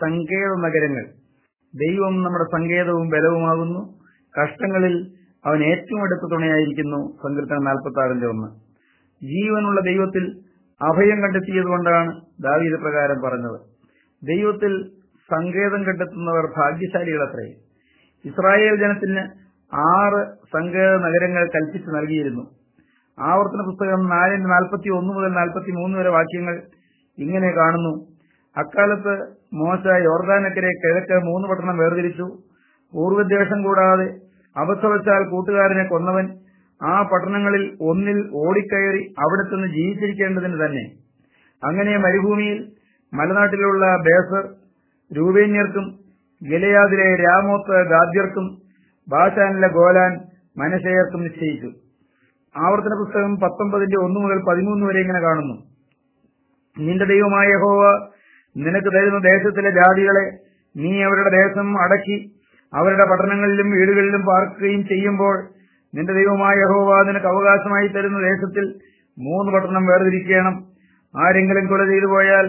സങ്കേത നഗരങ്ങൾ. ദൈവം നമ്മുടെ സങ്കേതവും ബലവുമാകുന്നു. കഷ്ടങ്ങളിൽ അവൻ ഏറ്റവും അടുത്ത തുണയായിരിക്കുന്നു. സങ്കീർത്തനം നാൽപ്പത്തി ആറിന്റെ ഒന്ന്. ജീവനുള്ള ദൈവത്തിൽ അഭയം കണ്ടെത്തിയതുകൊണ്ടാണ് ദാവീത് പ്രകാരം പറഞ്ഞത്. ദൈവത്തിൽ സങ്കേതം കണ്ടെത്തുന്നവർ ഭാഗ്യശാലികളത്രേ. ഇസ്രായേൽ ജനത്തിന് ആറ് സങ്കേത നഗരങ്ങൾ കൽപ്പിച്ചു നൽകിയിരുന്നു. ആവർത്തന പുസ്തകം നാലിന്റെ നാൽപ്പത്തി ഒന്ന് മുതൽ നാൽപ്പത്തി മൂന്ന് വരെ വാക്യങ്ങൾ ഇങ്ങനെ കാണുന്നു. അക്കാലത്ത് മോശ യോർദാനക്കരെ കിഴക്ക് മൂന്ന് പട്ടണം വേർതിരിച്ചു. പൂർവദ്വേഷം കൂടാതെ അവസവച്ചാൽ കൂട്ടുകാരനെ കൊന്നവൻ ആ പട്ടണങ്ങളിൽ ഒന്നിൽ ഓടിക്കയറി അവിടെ ചെന്ന് ജീവിച്ചിരിക്കേണ്ടതിന് തന്നെ. അങ്ങനെ മരുഭൂമിയിൽ മലനാട്ടിലുള്ള ബേസർ രൂപേന്യർക്കും ഗിലയാദിലെ രാമോത്ത് ഗാദ്യർക്കും ബാഷാനിലെ ഗോലാൻ മനശേയർക്കും നിശ്ചയിച്ചു. ആവർത്തന പുസ്തകം പത്തൊമ്പതിന്റെ ഒന്നു മുതൽ പതിമൂന്ന് വരെ ഇങ്ങനെ കാണുന്നു. നിന്റെ ദൈവമായ യഹോവ നിനക്ക് തരുന്ന ദേശത്തിലെ ജാതികളെ നീ അവരുടെ ദേശം അടക്കി അവരുടെ പട്ടണങ്ങളിലും വീടുകളിലും പാർക്കുകയും ചെയ്യുമ്പോൾ നിന്റെ ദൈവമായ യഹോവ നിനക്ക് അവകാശമായി തരുന്ന ദേശത്തിൽ മൂന്ന് പട്ടണം വേർതിരിക്കണം. ആരെങ്കിലും കൊല ചെയ്തു പോയാൽ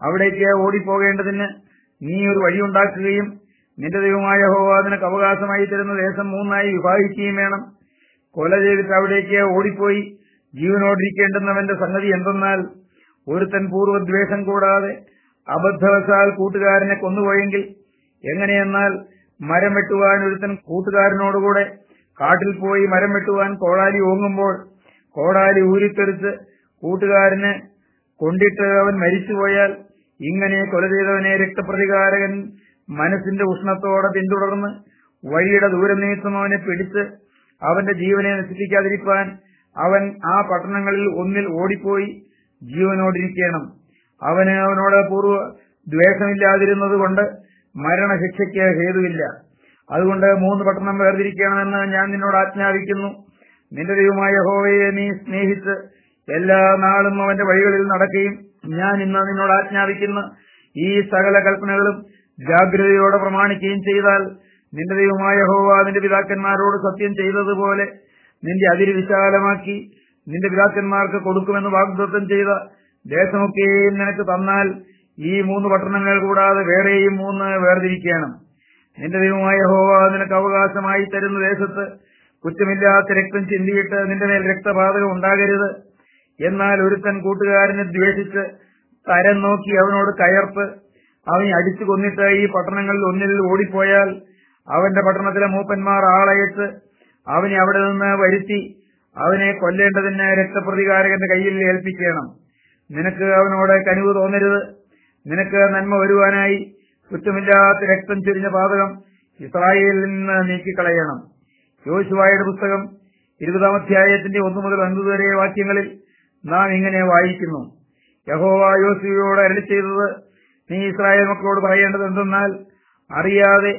അവിടേക്ക് ഓടിപ്പോകേണ്ടതിന് നീ ഒരു വഴിയുണ്ടാക്കുകയും നിന്റെ ദൈവമായ യഹോവ നിനക്ക് അവകാശമായി തരുന്ന ദേശം മൂന്നായി വിഭാഗിക്കുകയും വേണം. കൊല ചെയ്തിട്ട് അവിടേക്ക് ഓടിപ്പോയി ജീവനോടിരിക്കേണ്ടുന്നവന്റെ സംഗതി എന്തെന്നാൽ ഒരുത്തൻ പൂർവദ്വേഷം കൂടാതെ അബദ്ധവശാൽ കൂട്ടുകാരനെ കൊന്നുപോയെങ്കിൽ എങ്ങനെയെന്നാൽ മരം വെട്ടുവാൻ ഒരുത്തൻ കൂട്ടുകാരനോടുകൂടെ കാട്ടിൽ പോയി മരം വെട്ടുവാൻ കോടാലി ഓങ്ങുമ്പോൾ കോടാലി ഊരിത്തെറിച്ച് കൂട്ടുകാരന് കൊണ്ടിട്ട് അവൻ മരിച്ചുപോയാൽ ഇങ്ങനെ കൊല ചെയ്തവനെ രക്തപ്രതികാരകൻ മനസ്സിന്റെ ഉഷ്ണത്തോടെ പിന്തുടർന്ന് വഴിയുടെ ദൂരം നിമിത്തം അവനെ പിടിച്ച് അവന്റെ ജീവനെ നശിപ്പിക്കാതിരിക്കാൻ അവൻ ആ പട്ടണങ്ങളിൽ ഒന്നിൽ ഓടിപ്പോയി ജീവനോടിരിക്കണം. അവന് അവനോട് പൂർവ ദ്വേഷമില്ലാതിരുന്നത് കൊണ്ട് മരണശിക്ഷയ്ക്ക് ഹേതുവില്ല. അതുകൊണ്ട് മൂന്ന് പട്ടണം വേർതിരിക്കണമെന്ന് ഞാൻ നിന്നോട് ആജ്ഞാപിക്കുന്നു. നിന്റെ ദൈവമായ ഹോവയെ നീ സ്നേഹിച്ച് എല്ലാ നാളും അവന്റെ വഴികളിൽ നടക്കുകയും ഞാൻ ഇന്ന് നിന്നോട് ആജ്ഞാപിക്കുന്ന. ഈ സകല കൽപ്പനകളും ജാഗ്രതയോടെ പ്രമാണിക്കുകയും ചെയ്താൽ നിന്റെ ദൈവമായ ഹോവ നിന്റെ പിതാക്കന്മാരോട് സത്യം ചെയ്തതുപോലെ നിന്റെ അതിര് വിശാലമാക്കി നിന്റെ പിതാക്കന്മാർക്ക് കൊടുക്കുമെന്ന് വാഗ്ദത്തം ചെയ്ത ദേശമൊക്കെയും നിനക്ക് തന്നാൽ ഈ മൂന്ന് പട്ടണങ്ങൾ കൂടാതെ വേറെയും മൂന്ന് വേർതിരിക്കണം. നിന്റെ ദൈവമായ ഹോവ നിനക്ക് അവകാശമായി തരുന്ന ദേശത്ത് കുറ്റമില്ലാത്ത രക്തം ചിന്തിയിട്ട് നിന്റെ മേൽ രക്തപാതകം ഉണ്ടാകരുത്. എന്നാൽ ഒരുത്തൻ കൂട്ടുകാരനെ ദ്വേഷിച്ച് തരം നോക്കി അവനോട് കയർപ്പ് അവനെ അടിച്ചു കൊന്നിട്ട് ഈ പട്ടണങ്ങളിൽ ഒന്നിൽ ഓടിപ്പോയാൽ അവന്റെ പട്ടണത്തിലെ മൂപ്പന്മാർ ആളയച്ച് അവനെ അവിടെ നിന്ന് വരുത്തി അവനെ കൊല്ലേണ്ടതിന് രക്തപ്രതികാരകന്റെ കയ്യിൽ ഏൽപ്പിക്കണം. നിനക്ക് അവനോട് കനിവ് തോന്നരുത്. നിനക്ക് നന്മ വരുവാനായി കുറ്റമില്ലാത്ത രക്തം ചൊരിഞ്ഞ പാതകം ഇസ്രായേലിൽ നിന്ന് നീക്കിക്കളയണം. യോശുവായുടെ പുസ്തകം ഇരുപതാം അധ്യായത്തിന്റെ ഒന്നു മുതൽ ഒൻപത് വരെ വാക്യങ്ങളിൽ നാം ഇങ്ങനെ വായിക്കുന്നു. യഹോവ യോശുവയോട് അരളി ചെയ്തത് നീ ഇസ്രായേൽ മക്കളോട് പറയേണ്ടത് എന്തെന്നാൽ അറിയാതെ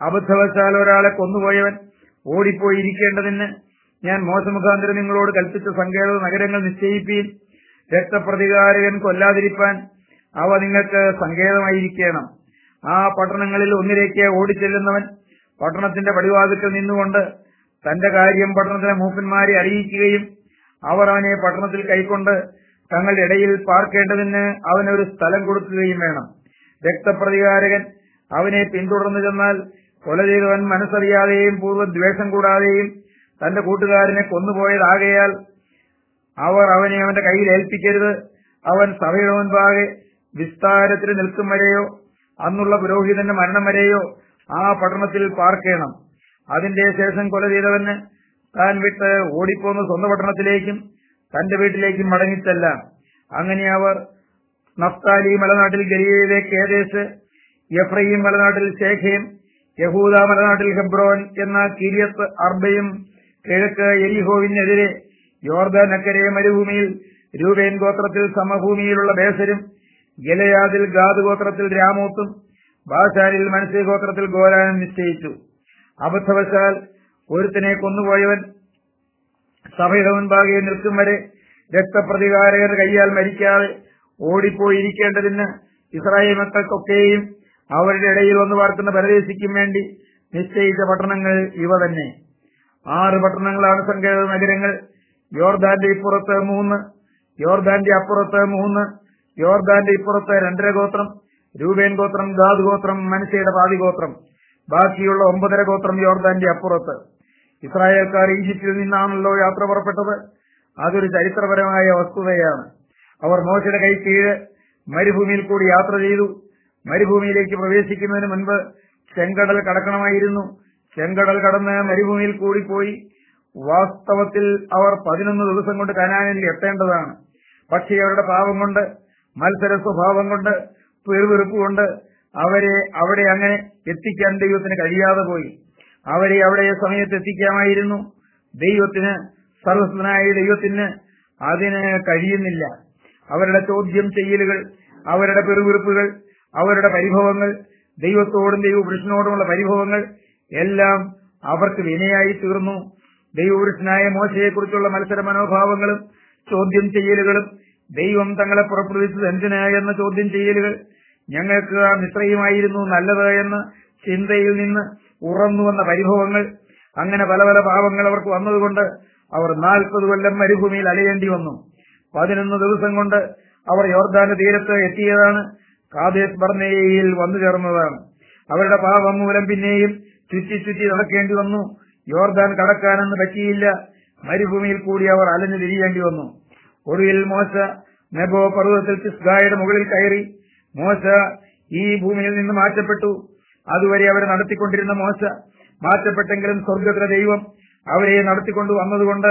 അബദ്ധവശാൽ ഒരാളെ കൊന്നുപോയവൻ ഓടിപ്പോയിരിക്കേണ്ടതിന് ഞാൻ മോശമുഖാന്തരം നിങ്ങളോട് കൽപ്പിച്ച സങ്കേത നഗരങ്ങൾ നിശ്ചയിപ്പീൻ. രക്തപ്രതികാരകൻ കൊല്ലാതിരിപ്പാൻ അവ നിങ്ങൾക്ക് സങ്കേതമായിരിക്കണം. ആ പട്ടണങ്ങളിൽ ഒന്നിലേക്ക് ഓടിച്ചെല്ലുന്നവൻ പട്ടണത്തിന്റെ പടിവാതിക്കൽ നിന്നുകൊണ്ട് തന്റെ കാര്യം പട്ടണത്തിലെ മൂപ്പന്മാരെ അറിയിക്കുകയും അവർ അവനെ പട്ടണത്തിൽ കൈക്കൊണ്ട് തങ്ങളുടെ ഇടയിൽ പാർക്കേണ്ടതിന് അവനൊരു സ്ഥലം കൊടുക്കുകയും വേണം. രക്തപ്രതികാരകൻ അവനെ പിന്തുടർന്നു ചെന്നാൽ കൊല ചെയ്തവൻ മനസ്സറിയാതെയും പൂർവദ്വേഷം കൂടാതെയും തന്റെ കൂട്ടുകാരനെ കൊന്നുപോയതാകയാൽ അവർ അവനെ അവന്റെ കയ്യിൽ ഏൽപ്പിക്കരുത്. അവൻ സഭയുടെ മുൻപാകെ വിസ്താരത്തിൽ നിൽക്കും വരെയോ അന്നുള്ള പുരോഹിതന്റെ മരണം വരെയോ ആ പട്ടണത്തിൽ പാർക്കേണം. അതിന്റെ ശേഷം കൊല ചെയ്തവന് താൻ വിട്ട് ഓടിപ്പോന്ന സ്വന്തം പട്ടണത്തിലേക്കും തന്റെ വീട്ടിലേക്കും മടങ്ങിത്തല്ല അങ്ങനെ അവർ നഫ്താലി മലനാട്ടിൽ ഗലീലയിലെ കേദേശ് എഫ്രൈം മലനാട്ടിൽ ശേഖയും യഹൂദ മലനാട്ടിൽ ഹെബ്രോൻ എന്ന കിരിയത്ത് അർബയും കിഴക്ക് എരിഹോവിനെതിരെ യോർദാൻ അക്കരെ മരുഭൂമിയിൽ രൂപേൻ ഗോത്രത്തിൽ സമഭൂമിയിലുള്ള ബേസരും ഗലയാദിൽ ഗാദ് ഗോത്രത്തിൽ രാമൂത്തും ബാഷാരിൽ മനസ്സേ ഗോത്രത്തിൽ ഗോരാനും നിശ്ചയിച്ചു. അബദ്ധവശാൽ ഒരുത്തനെ കൊന്നുപോയവൻ സഭയുടെ മുൻപാകെ നിൽക്കും വരെ രക്തപ്രതികാരകർ കൈയാൽ മരിക്കാതെ ഓടിപ്പോയിരിക്കേണ്ടതിന് ഇസ്രായേൽ മക്കൾക്കൊക്കെയും അവരുടെ ഇടയിൽ വന്നു പാർക്കുന്ന പരദേശിക്കും വേണ്ടി നിശ്ചയിച്ച പട്ടണങ്ങൾ ഇവ തന്നെ. ആറ് പട്ടണങ്ങളാണ് സങ്കേത നഗരങ്ങൾ. യോർദാന്റെ ഇപ്പുറത്ത് മൂന്ന് യോർദാന്റെ അപ്പുറത്ത് മൂന്ന് യോർദാന്റെ ഇപ്പുറത്ത് രണ്ടര ഗോത്രം രൂപേൻ ഗോത്രം ഗാദ് ഗോത്രം മനശയുടെ പാതി ഗോത്രം. ബാക്കിയുള്ള ഒമ്പതര ഗോത്രം യോർദാന്റെ അപ്പുറത്ത്. ഇസ്രായേൽക്കാർ ഈജിപ്തിൽ നിന്നാണല്ലോ യാത്ര പുറപ്പെട്ടത്. അതൊരു ചരിത്രപരമായ വസ്തുതയാണ്. അവർ മോശയുടെ കൈ കീഴ് മരുഭൂമിയിൽ കൂടി യാത്ര ചെയ്തു. മരുഭൂമിയിലേക്ക് പ്രവേശിക്കുന്നതിന് മുൻപ് ചെങ്കടൽ കടക്കണമായിരുന്നു. ചെങ്കടൽ കടന്ന് മരുഭൂമിയിൽ കൂടി പോയി. വാസ്തവത്തിൽ അവർ പതിനൊന്ന് ദിവസം കൊണ്ട് കനാനിൽ എത്തേണ്ടതാണ്. പക്ഷേ അവരുടെ പാപം കൊണ്ട് മത്സര സ്വഭാവം കൊണ്ട് പെറുവെറുപ്പ് കൊണ്ട് അവരെ അവിടെ അങ്ങനെ എത്തിക്കാൻ ദൈവത്തിന് കഴിയാതെ പോയി. അവരെ അവിടെ സമയത്ത് എത്തിക്കാമായിരുന്നു. ദൈവത്തിന് സർവസ്വനായ ദൈവത്തിന് അതിന് കഴിയുന്നില്ല. അവരുടെ ചോദ്യം ചെയ്യലുകൾ അവരുടെ പെരുവിറുപ്പുകൾ അവരുടെ പരിഭവങ്ങൾ ദൈവത്തോടും ദൈവപുരുഷനോടുമുള്ള പരിഭവങ്ങൾ എല്ലാം അവർക്ക് വിനയായി തീർന്നു. ദൈവപുരുഷനായ മോശയെക്കുറിച്ചുള്ള മത്സര മനോഭാവങ്ങളും ചോദ്യം ചെയ്യലുകളും ദൈവം തങ്ങളെ പുറപ്പെടുവിച്ചത് എന്തിനാ എന്ന ചോദ്യം ചെയ്യലുകൾ ഞങ്ങൾക്ക് ആ മിശ്രയുമായിരുന്നു നല്ലത് എന്ന ചിന്തയിൽ നിന്ന് ഉറന്നു വന്ന പരിഭവങ്ങൾ. അങ്ങനെ പല പല പാവങ്ങൾ അവർക്ക് വന്നതുകൊണ്ട് അവർ നാൽപ്പത് കൊല്ലം മരുഭൂമിയിൽ അലയേണ്ടി വന്നു. പതിനൊന്ന് ദിവസം കൊണ്ട് അവർ യോർദാന തീരത്ത് എത്തിയതാണ് കാതേസ് ബർണയിൽ വന്നു ചേർന്നതാണ് അവരുടെ പാപം മൂലം പിന്നെയും ചുറ്റി ചുറ്റി നടക്കേണ്ടി വന്നു. യോർദാൻ കടക്കാനെന്ന് പറ്റിയില്ല. മരുഭൂമിയിൽ കൂടി അവർ അലഞ്ഞു തിരിയേണ്ടി വന്നു. ഒടുവിൽ മോശ നെബോ പർവതത്തിൽ ചിസ്ഗായുടെ മുകളിൽ കയറി. മോശ ഈ ഭൂമിയിൽ നിന്ന് മാറ്റപ്പെട്ടു. അതുവരെ അവരെ നടത്തിക്കൊണ്ടിരുന്ന മോശ മാറ്റപ്പെട്ടെങ്കിലും സ്വർഗത്തിലെ ദൈവം അവരെ നടത്തിക്കൊണ്ടു വന്നതുകൊണ്ട്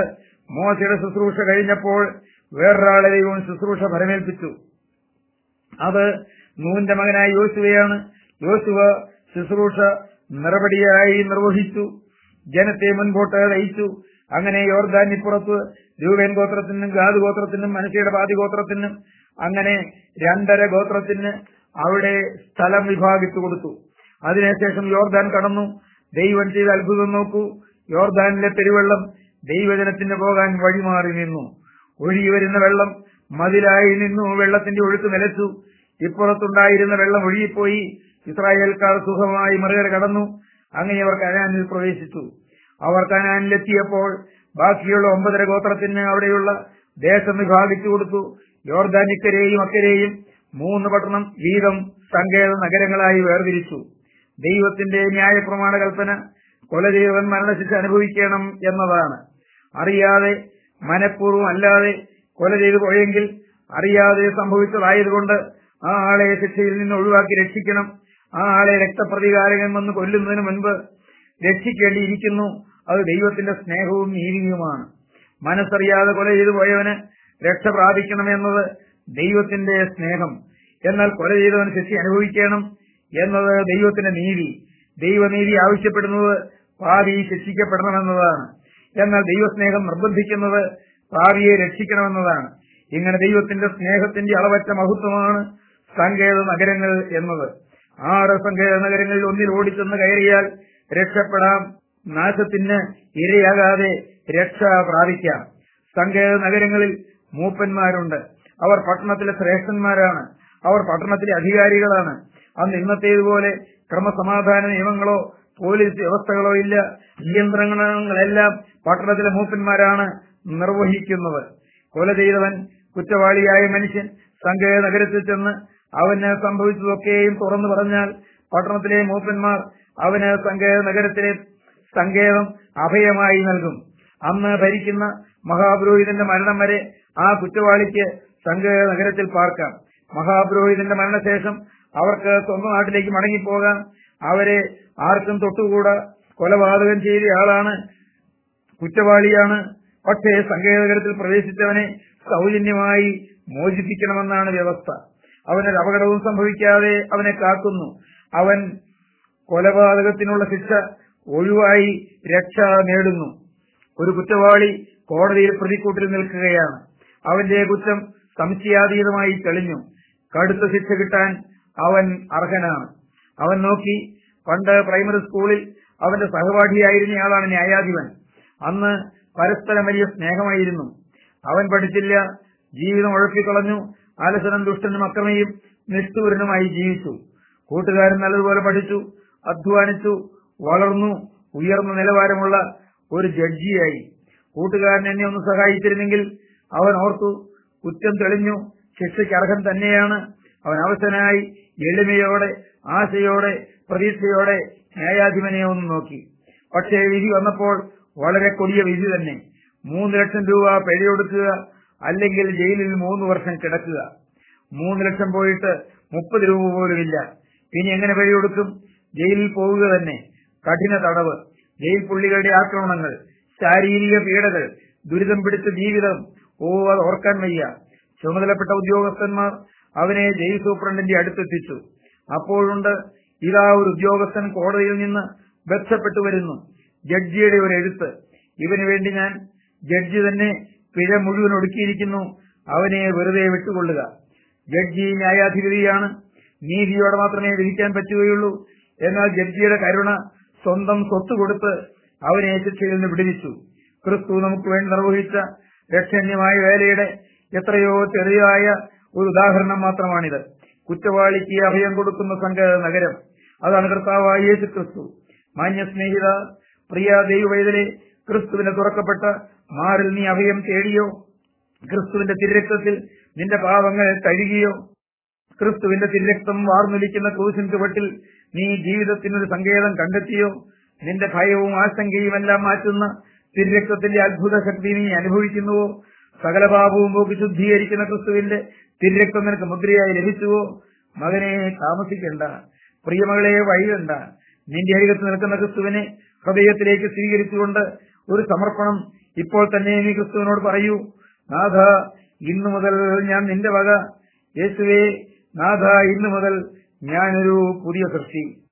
മോശയുടെ ശുശ്രൂഷ കഴിഞ്ഞപ്പോൾ വേറൊരാളെ ദൈവം ശുശ്രൂഷ ഫലമേൽപ്പിച്ചു അത് നൂന്റെ മകനായ യോശുവയാണ്. യോശുവ ശുശ്രൂഷ നിറപടിയായി നിർവഹിച്ചു. ജനത്തെ മുൻപോട്ട് നയിച്ചു. അങ്ങനെ യോർദാനിപ്പുറത്ത് രൂപേൻ ഗോത്രത്തിനും ഗാദ് ഗോത്രത്തിനും മനുഷ്യയുടെ പാതി ഗോത്രത്തിനും അങ്ങനെ രണ്ടര ഗോത്രത്തിന് അവിടെ സ്ഥലം വിഭാഗിച്ചു കൊടുത്തു. അതിനുശേഷം യോർദാൻ കടന്നു. ദൈവം ചെയ്ത അത്ഭുതം നോക്കൂ. യോർദാനിലെ പെരുവെള്ളം ദൈവജനത്തിന് പോകാൻ വഴിമാറി നിന്നു. ഒഴുകി വരുന്ന വെള്ളം മതിലായി നിന്നു. വെള്ളത്തിന്റെ ഒഴുക്ക് നിലച്ചു. ഇപ്പുറത്തുണ്ടായിരുന്ന വെള്ളം ഒഴുകിപ്പോയി. ഇസ്രായേൽക്കാർ സുഖമായി മറുകര കടന്നു. അങ്ങനെ അവർ കനാനിൽ പ്രവേശിച്ചു. അവർ കനാനിലെത്തിയപ്പോൾ ബാക്കിയുള്ള ഒമ്പതര ഗോത്രത്തിന് അവിടെയുള്ള ദേശം വിഭാഗിച്ചു കൊടുത്തു. യോർദാനിക്കരെയും അക്കരെയും മൂന്ന് പട്ടണം വീതം സങ്കേത നഗരങ്ങളായി വേർതിരിച്ചു. ദൈവത്തിന്റെ ന്യായപ്രമാണ കൽപ്പന കൊല ചെയ്തവൻ മരണശിക്ഷ അനുഭവിക്കണം എന്നതാണ്. അറിയാതെ മനഃപൂർവം അല്ലാതെ കൊല ചെയ്തു പോയെങ്കിൽ അറിയാതെ സംഭവിച്ചതായതുകൊണ്ട് ആ ആളെ ശിക്ഷയിൽ നിന്ന് ഒഴിവാക്കി രക്ഷിക്കണം ആ ആളെ രക്തപ്രതികാരകൻ വന്ന് കൊല്ലുന്നതിന് മുൻപ് രക്ഷിക്കേണ്ടിയിരിക്കുന്നു. അത് ദൈവത്തിന്റെ സ്നേഹവും നീതിയുമാണ്. മനസ്സറിയാതെ കൊല ചെയ്തു പോയവന് രക്ഷ പ്രാപിക്കണമെന്നത് ദൈവത്തിന്റെ സ്നേഹം. എന്നാൽ കൊല ചെയ്തവൻ ശിക്ഷ അനുഭവിക്കണം എന്നത് ദൈവത്തിന്റെ നീതി. ദൈവനീതി ആവശ്യപ്പെടുന്നത് പാപി ശിക്ഷിക്കപ്പെടണമെന്നതാണ്. എന്നാൽ ദൈവസ്നേഹം നിർബന്ധിക്കുന്നത് പാപിയെ രക്ഷിക്കണമെന്നതാണ്. ഇങ്ങനെ ദൈവത്തിന്റെ സ്നേഹത്തിന്റെ അളവറ്റ മഹത്വമാണ് സങ്കേത നഗരങ്ങൾ എന്നത്. ആറ് സങ്കേത നഗരങ്ങളിൽ ഒന്നിൽ ഓടിച്ചെന്ന് കയറിയാൽ രക്ഷപ്പെടാം. നാശത്തിന് ഇരയാകാതെ രക്ഷ പ്രാപിക്കാം. സങ്കേത നഗരങ്ങളിൽ മൂപ്പന്മാരുണ്ട്. അവർ പട്ടണത്തിലെ ശ്രേഷ്ഠന്മാരാണ്. അവർ പട്ടണത്തിലെ അധികാരികളാണ്. അന്ന് ഇന്നത്തേതുപോലെ ക്രമസമാധാന നിയമങ്ങളോ പോലീസ് വ്യവസ്ഥകളോ ഇല്ല. നിയന്ത്രണങ്ങളെല്ലാം പട്ടണത്തിലെ മൂപ്പന്മാരാണ് നിർവഹിക്കുന്നത്. കൊല ചെയ്തവൻ കുറ്റവാളിയായ മനുഷ്യൻ സങ്കേത നഗരത്തിൽ ചെന്ന് അവന് സംഭവിച്ചതൊക്കെയും തുറന്നു പറഞ്ഞാൽ പട്ടണത്തിലെ മൂപ്പന്മാർ അവന് നഗരത്തിലെ സങ്കേതം അഭയമായി നൽകും. അന്ന് ഭരിക്കുന്ന മഹാപുരോഹിതന്റെ മരണം വരെ ആ കുറ്റവാളിക്ക് സങ്കേത നഗരത്തിൽ പാർക്കാം. മഹാപുരോഹിതന്റെ മരണശേഷം അവർക്ക് സ്വന്തം നാട്ടിലേക്ക് മടങ്ങിപ്പോകാം. അവരെ ആർക്കും തൊട്ടുകൂടാ കൊലപാതകം ചെയ്തയാളാണ് കുറ്റവാളിയാണ്. പക്ഷേ സങ്കേതകരത്തിൽ പ്രവേശിച്ചവനെ സൗജന്യമായി മോചിപ്പിക്കണമെന്നാണ് വ്യവസ്ഥ. അവനൊരു അപകടവും സംഭവിക്കാതെ അവനെ കാക്കുന്നു. അവൻ കൊലപാതകത്തിനുള്ള ശിക്ഷ ഒഴിവായി രക്ഷ നേടുന്നു. ഒരു കുറ്റവാളി കോടതിയിൽ പ്രതിക്കൂട്ടിൽ നിൽക്കുകയാണ്. അവന്റെ കുറ്റം സംശയാതീതമായി തെളിഞ്ഞു. കടുത്ത ശിക്ഷ കിട്ടാൻ അവൻ അർഹനാണ്. അവൻ നോക്കി പണ്ട് പ്രൈമറി സ്കൂളിൽ അവന്റെ സഹപാഠിയായിരുന്നയാളാണ് ന്യായാധിപൻ. അന്ന് പരസ്പരം വലിയ സ്നേഹമായിരുന്നു. അവൻ പഠിച്ചില്ല ജീവിതം ഉഴപ്പിക്കളഞ്ഞു ആലസനം ദുഷ്ടനും അക്രമിയും നിഷ്ഠൂരനുമായി ജീവിച്ചു. കൂട്ടുകാരൻ നല്ലതുപോലെ പഠിച്ചു അധ്വാനിച്ചു വളർന്നു ഉയർന്ന നിലവാരമുള്ള ഒരു ജഡ്ജിയായി. കൂട്ടുകാരൻ എന്നെ ഒന്ന് സഹായിച്ചിരുന്നെങ്കിൽ അവൻ ഓർത്തു കുറ്റം തെളിഞ്ഞു ശിക്ഷയ്ക്ക് അർഹൻ തന്നെയാണ്. അവൻ അവസനായി എളിമയോടെ ആശയോടെ പ്രതീക്ഷയോടെ ന്യായാധിപനെ ഒന്ന് നോക്കി. പക്ഷേ വിധി വന്നപ്പോൾ വളരെ കൊടിയ വിധി തന്നെ. മൂന്ന് ലക്ഷം രൂപ പിഴയൊടുക്കുക അല്ലെങ്കിൽ ജയിലിൽ മൂന്ന് വർഷം കിടക്കുക. മൂന്ന് ലക്ഷം പോയിട്ട് മുപ്പത് രൂപ പോലുമില്ല ഇനി എങ്ങനെ വഴിയൊടുക്കും ജയിലിൽ പോവുക തന്നെ. കഠിന തടവ്. ജയിൽ പുള്ളികളുടെ ആക്രമണങ്ങൾ. ശാരീരിക പീഡകൾ. ദുരിതം പിടിച്ച ജീവിതം. ഓ അത് ഓർക്കാൻ വയ്യ. ചുമതലപ്പെട്ട ഉദ്യോഗസ്ഥന്മാർ അവനെ ജയിൽ സൂപ്രണ്ടിന്റെ അടുത്തെത്തിച്ചു. അപ്പോഴുണ്ട് ഇതാ ഒരു ഉദ്യോഗസ്ഥൻ കോടതിയിൽ നിന്ന് ബന്ധപ്പെട്ടു വരുന്നു. ജഡ്ജിയുടെ ഒരു എഴുത്ത്. ഇവന് വേണ്ടി ഞാൻ ജഡ്ജി തന്നെ പിഴ മുഴുവൻ ഒടുക്കിയിരിക്കുന്നു. അവനെ വെറുതെ വിട്ടുകൊള്ളുക. ജഡ്ജി ന്യായാധിപതിയാണ്. നീതിയോടെ മാത്രമേ വിധിക്കാൻ പറ്റുകയുള്ളൂ. എന്നാൽ ജഡ്ജിയുടെ കരുണ സ്വന്തം സ്വത്ത് കൊടുത്ത് അവനെ ശിക്ഷയിൽ നിന്ന് വിടുവിച്ചു. ക്രിസ്തു നമുക്ക് വേണ്ടി നിർവഹിച്ച രക്ഷണ്യമായ വേലയുടെ എത്രയോ ചെറിയായ ഒരു ഉദാഹരണം മാത്രമാണിത്. കുറ്റവാളിക്ക് അഭയം കൊടുക്കുന്ന സംഘ നഗരം. അതാണ് കർത്താവായ യേശു ക്രിസ്തു മാന്യ സ്നേഹിത പ്രിയ ദൈവവേദനെ ക്രിസ്തുവിന് തുറക്കപ്പെട്ട മാറിൽ നീ അഭയം തേടിയോ? ക്രിസ്തുവിന്റെ തിരക്തത്തിൽ നിന്റെ പാവങ്ങൾ കഴുകിയോ? ക്രിസ്തുവിന്റെ തിരക്തം വാർന്നൊലിക്കുന്ന ക്രൂശിൻ ചുവട്ടിൽ നീ ജീവിതത്തിനൊരു സങ്കേതം കണ്ടെത്തിയോ? നിന്റെ ഭയവും ആശങ്കയും എല്ലാം മാറ്റുന്ന തിരക്തത്തിന്റെ അത്ഭുത ശക്തി നീ അനുഭവിക്കുന്നുവോ? സകല പാപവും പോക്കി ശുദ്ധീകരിക്കുന്ന ക്രിസ്തുവിന്റെ തിരക്തം നിനക്ക് മുദ്രയായി ലഭിച്ചുവോ? മകനെ താമസിക്കണ്ട. പ്രിയമകളെ വഴിയണ്ട. നിന്റെ അരികത്ത് നിൽക്കുന്ന ക്രിസ്തുവിനെ ഹൃദയത്തിലേക്ക് സ്വീകരിച്ചുകൊണ്ട് ഒരു സമർപ്പണം ഇപ്പോൾ തന്നെ നീ ക്രിസ്തുവിനോട് പറയൂ. നാഥ ഇന്നു മുതൽ ഞാൻ നിന്റെ വക. യേശുവേ നാഥ ഇന്നു മുതൽ ഞാനൊരു പുതിയ സൃഷ്ടി.